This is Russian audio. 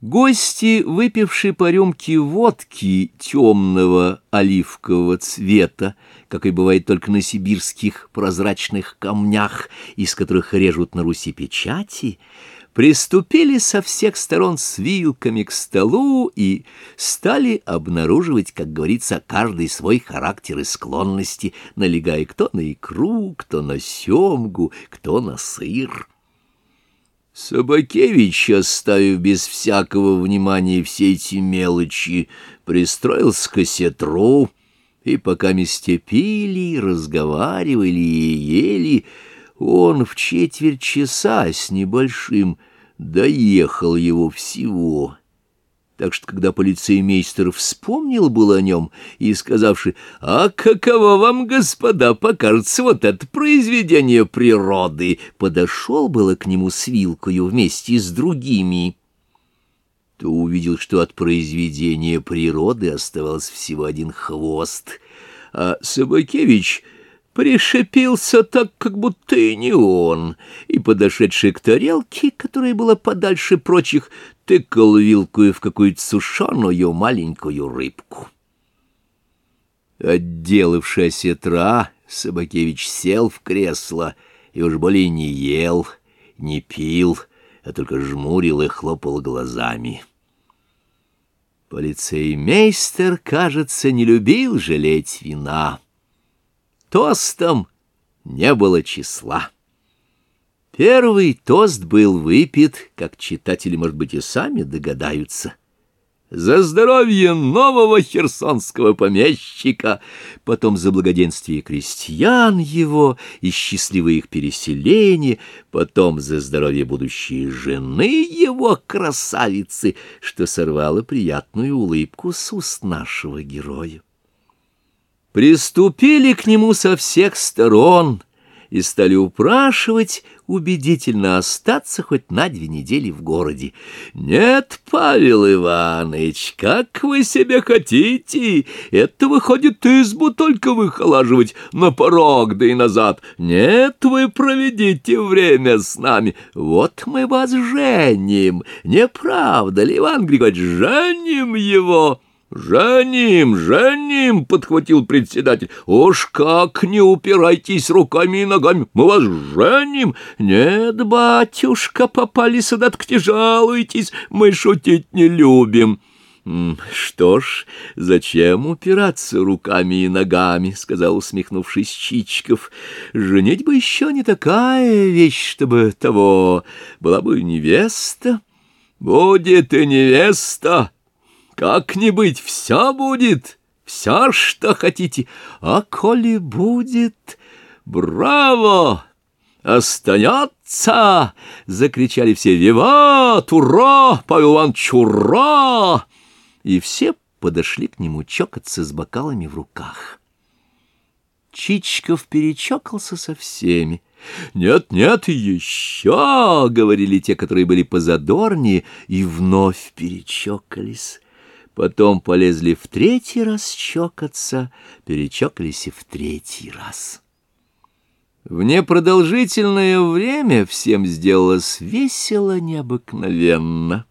Гости, выпившие по рюмке водки темного оливкового цвета, как и бывает только на сибирских прозрачных камнях, из которых режут на Руси печати, приступили со всех сторон с вилками к столу и стали обнаруживать, как говорится, каждый свой характер и склонности, налегая кто на икру, кто на семгу, кто на сыр. Собакевич, оставив без всякого внимания все эти мелочи, пристроился к осетру, и пока месте пили, разговаривали и ели, он в четверть часа с небольшим доехал его всего так что, когда полицеймейстер вспомнил был о нем и, сказавши, «А каково вам, господа, покажется вот это произведение природы», подошел было к нему с вилкою вместе с другими, то увидел, что от произведения природы оставался всего один хвост, а Собакевич — пришипился так, как будто и не он, и, подошедший к тарелке, которая была подальше прочих, тыкал вилкою в какую-то сушеную маленькую рыбку. Отделавшись отра, Собакевич сел в кресло и уж более не ел, не пил, а только жмурил и хлопал глазами. Полицеймейстер, кажется, не любил жалеть вина тостам не было числа. Первый тост был выпит, как читатели, может быть, и сами догадаются. За здоровье нового херсонского помещика, потом за благоденствие крестьян его и счастливое их переселение, потом за здоровье будущей жены его, красавицы, что сорвало приятную улыбку с уст нашего героя. Приступили к нему со всех сторон и стали упрашивать убедительно остаться хоть на две недели в городе. «Нет, Павел Иванович, как вы себе хотите? Это выходит избу только выхолаживать на порог да и назад. Нет, вы проведите время с нами. Вот мы вас женим. Не правда ли, Иван Григорьевич, женим его?» «Женим, женим!» — подхватил председатель. «Уж как не упирайтесь руками и ногами! Мы вас женим!» «Нет, батюшка, попали сюда, так не жалуйтесь, мы шутить не любим!» «Что ж, зачем упираться руками и ногами?» — сказал, усмехнувшись Чичиков. «Женить бы еще не такая вещь, чтобы того была бы невеста». «Будет и невеста!» Как-нибудь все будет, все, что хотите. А коли будет, браво! «Остается!» — закричали все. «Виват! Ура! Павел Иванович, ура!» И все подошли к нему чокаться с бокалами в руках. Чичков перечокался со всеми. «Нет, нет, еще!» — говорили те, которые были позадорнее, и вновь перечокались. Потом полезли в третий раз чокаться, перечокались и в третий раз. В непродолжительное время всем сделалось весело необыкновенно.